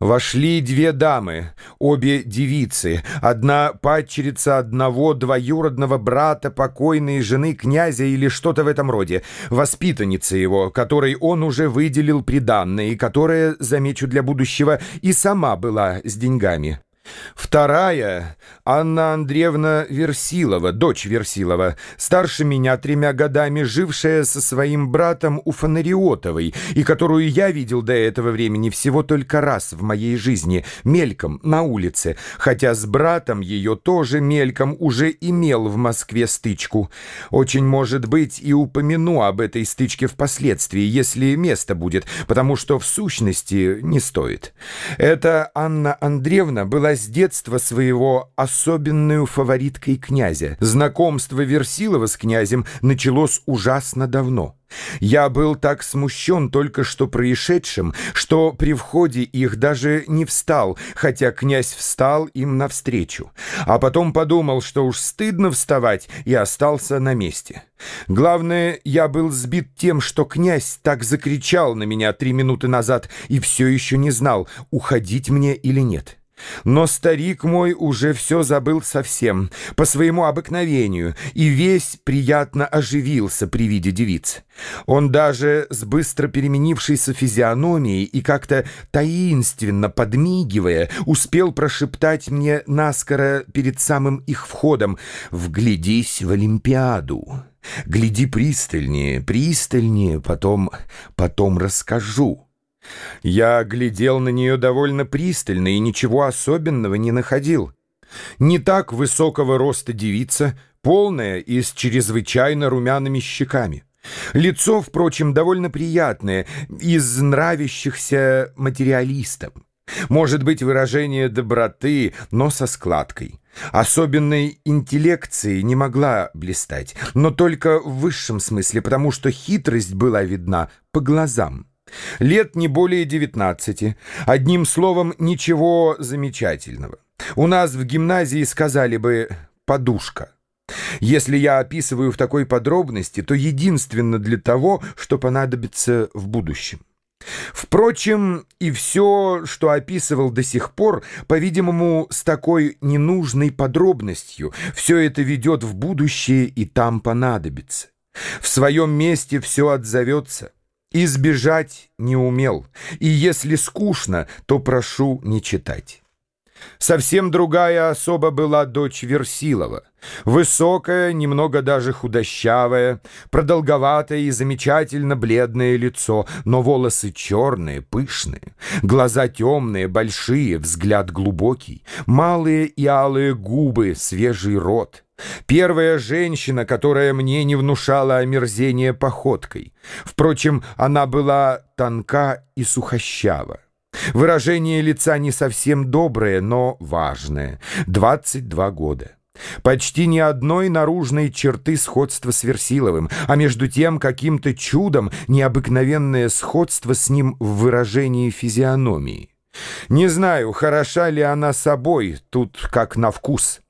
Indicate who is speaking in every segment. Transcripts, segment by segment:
Speaker 1: Вошли две дамы, обе девицы, одна падчерица одного двоюродного брата покойной жены князя или что-то в этом роде, воспитанница его, которой он уже выделил приданное и которая, замечу для будущего, и сама была с деньгами. Вторая — Анна Андреевна Версилова, дочь Версилова, старше меня тремя годами, жившая со своим братом у Фонариотовой, и которую я видел до этого времени всего только раз в моей жизни, мельком, на улице, хотя с братом ее тоже мельком уже имел в Москве стычку. Очень может быть и упомяну об этой стычке впоследствии, если место будет, потому что в сущности не стоит. Эта Анна Андреевна была с детства своего особенную фавориткой князя. Знакомство Версилова с князем началось ужасно давно. Я был так смущен только что происшедшим, что при входе их даже не встал, хотя князь встал им навстречу. А потом подумал, что уж стыдно вставать, и остался на месте. Главное, я был сбит тем, что князь так закричал на меня три минуты назад и все еще не знал, уходить мне или нет. Но старик мой уже все забыл совсем, по своему обыкновению, и весь приятно оживился при виде девиц. Он даже с быстро переменившейся физиономией и как-то таинственно подмигивая, успел прошептать мне наскоро перед самым их входом «Вглядись в Олимпиаду». Гляди пристальнее, пристальнее, потом, потом расскажу. Я глядел на нее довольно пристально и ничего особенного не находил. Не так высокого роста девица, полная и с чрезвычайно румяными щеками. Лицо, впрочем, довольно приятное, из нравящихся материалистам. Может быть, выражение доброты, но со складкой. Особенной интеллекции не могла блистать, но только в высшем смысле, потому что хитрость была видна по глазам. Лет не более 19. Одним словом, ничего замечательного. У нас в гимназии сказали бы «подушка». Если я описываю в такой подробности, то единственно для того, что понадобится в будущем. Впрочем, и все, что описывал до сих пор, по-видимому, с такой ненужной подробностью, все это ведет в будущее и там понадобится. В своем месте все отзовется. Избежать не умел, и если скучно, то прошу не читать. Совсем другая особа была дочь Версилова. Высокое, немного даже худощавое, продолговатое и замечательно бледное лицо, но волосы черные, пышные, глаза темные, большие, взгляд глубокий, малые и алые губы, свежий рот — Первая женщина, которая мне не внушала омерзения походкой. Впрочем, она была тонка и сухощава. Выражение лица не совсем доброе, но важное. 22 года. Почти ни одной наружной черты сходства с Версиловым, а между тем каким-то чудом необыкновенное сходство с ним в выражении физиономии. Не знаю, хороша ли она собой, тут как на вкус.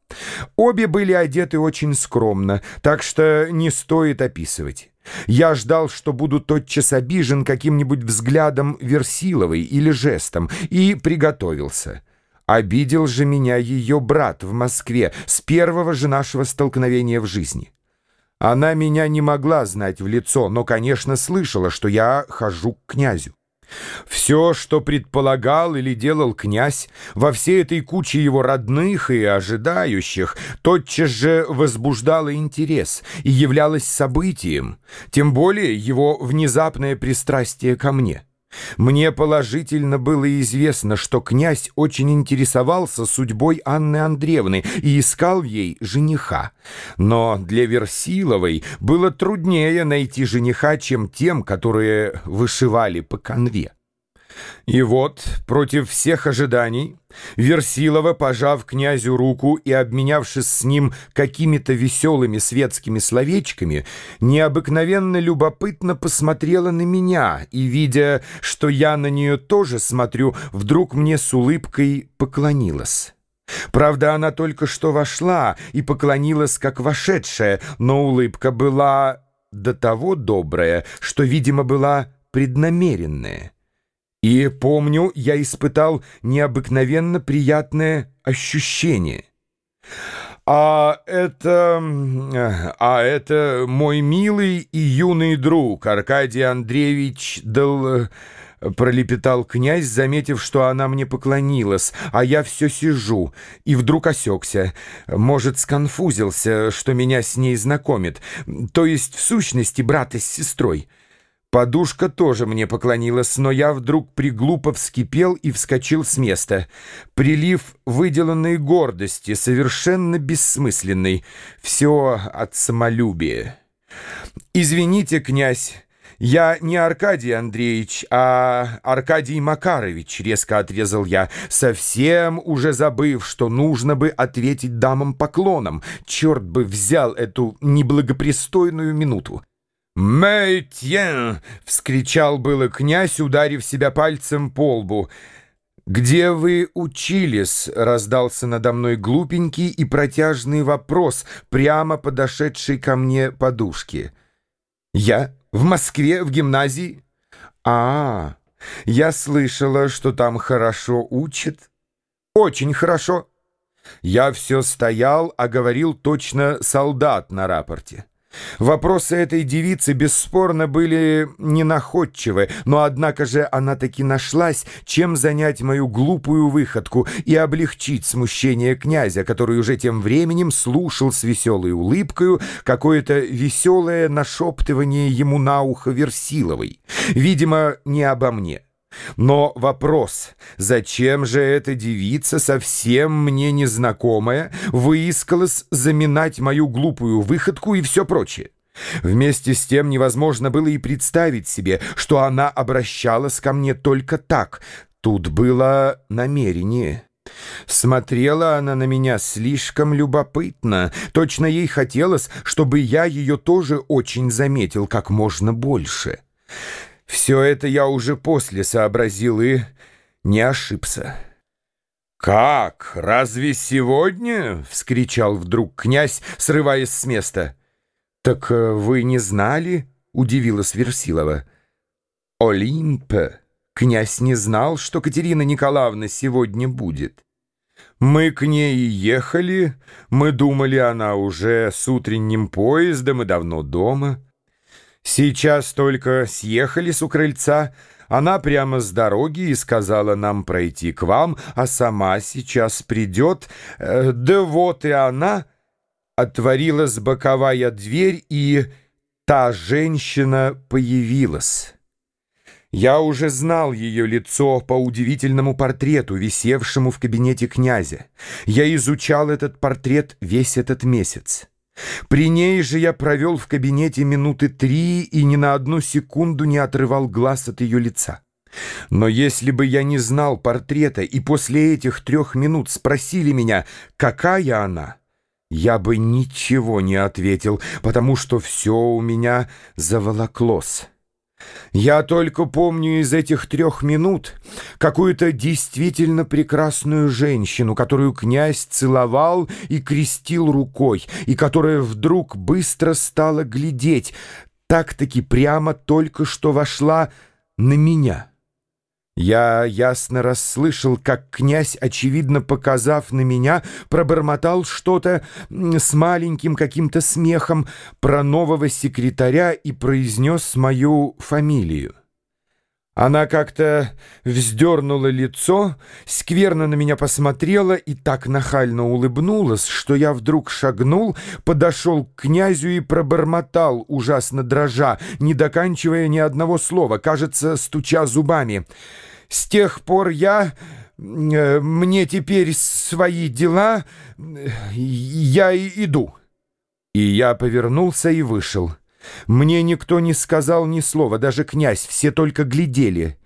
Speaker 1: Обе были одеты очень скромно, так что не стоит описывать. Я ждал, что буду тотчас обижен каким-нибудь взглядом Версиловой или жестом, и приготовился. Обидел же меня ее брат в Москве с первого же нашего столкновения в жизни. Она меня не могла знать в лицо, но, конечно, слышала, что я хожу к князю. Все, что предполагал или делал князь, во всей этой куче его родных и ожидающих, тотчас же возбуждало интерес и являлось событием, тем более его внезапное пристрастие ко мне. Мне положительно было известно, что князь очень интересовался судьбой Анны Андреевны и искал ей жениха. Но для Версиловой было труднее найти жениха, чем тем, которые вышивали по конве. И вот, против всех ожиданий, Версилова, пожав князю руку и обменявшись с ним какими-то веселыми светскими словечками, необыкновенно любопытно посмотрела на меня и, видя, что я на нее тоже смотрю, вдруг мне с улыбкой поклонилась. Правда, она только что вошла и поклонилась, как вошедшая, но улыбка была до того добрая, что, видимо, была преднамеренная. И помню, я испытал необыкновенно приятное ощущение. «А это... а это мой милый и юный друг Аркадий Андреевич Дел...» Пролепетал князь, заметив, что она мне поклонилась, а я все сижу, и вдруг осекся. Может, сконфузился, что меня с ней знакомит, то есть, в сущности, брата с сестрой. Подушка тоже мне поклонилась, но я вдруг приглупо вскипел и вскочил с места. Прилив выделанной гордости, совершенно бессмысленный. Все от самолюбия. «Извините, князь, я не Аркадий Андреевич, а Аркадий Макарович», — резко отрезал я, совсем уже забыв, что нужно бы ответить дамам поклоном. Черт бы взял эту неблагопристойную минуту. «Мэйтьен!» — вскричал было князь, ударив себя пальцем по лбу. «Где вы учились?» — раздался надо мной глупенький и протяжный вопрос, прямо подошедший ко мне подушки. «Я? В Москве? В гимназии?» «А, я слышала, что там хорошо учат». «Очень хорошо». Я все стоял, а говорил точно солдат на рапорте. Вопросы этой девицы бесспорно были ненаходчивы, но однако же она таки нашлась, чем занять мою глупую выходку и облегчить смущение князя, который уже тем временем слушал с веселой улыбкою какое-то веселое нашептывание ему на ухо Версиловой, видимо, не обо мне. Но вопрос, зачем же эта девица, совсем мне незнакомая, выискалась заминать мою глупую выходку и все прочее? Вместе с тем невозможно было и представить себе, что она обращалась ко мне только так. Тут было намерение. Смотрела она на меня слишком любопытно. Точно ей хотелось, чтобы я ее тоже очень заметил как можно больше. Все это я уже после сообразил и не ошибся. «Как? Разве сегодня?» — вскричал вдруг князь, срываясь с места. «Так э, вы не знали?» — удивилась Версилова. «Олимп! Князь не знал, что Катерина Николаевна сегодня будет. Мы к ней ехали, мы думали, она уже с утренним поездом и давно дома». Сейчас только съехали с у крыльца, она прямо с дороги и сказала нам пройти к вам, а сама сейчас придет. Э, да вот и она. Отворилась боковая дверь, и та женщина появилась. Я уже знал ее лицо по удивительному портрету, висевшему в кабинете князя. Я изучал этот портрет весь этот месяц. При ней же я провел в кабинете минуты три и ни на одну секунду не отрывал глаз от ее лица. Но если бы я не знал портрета и после этих трех минут спросили меня, какая она, я бы ничего не ответил, потому что все у меня заволоклось. Я только помню из этих трех минут какую-то действительно прекрасную женщину, которую князь целовал и крестил рукой, и которая вдруг быстро стала глядеть, так-таки прямо только что вошла на меня. Я ясно расслышал, как князь, очевидно показав на меня, пробормотал что-то с маленьким каким-то смехом про нового секретаря и произнес мою фамилию. Она как-то вздернула лицо, скверно на меня посмотрела и так нахально улыбнулась, что я вдруг шагнул, подошел к князю и пробормотал, ужасно дрожа, не доканчивая ни одного слова, кажется, стуча зубами — с тех пор я... Э, мне теперь свои дела... Я иду». И я повернулся и вышел. Мне никто не сказал ни слова, даже князь, все только глядели.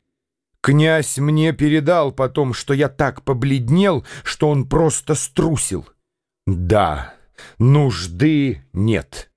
Speaker 1: Князь мне передал потом, что я так побледнел, что он просто струсил. Да, нужды нет».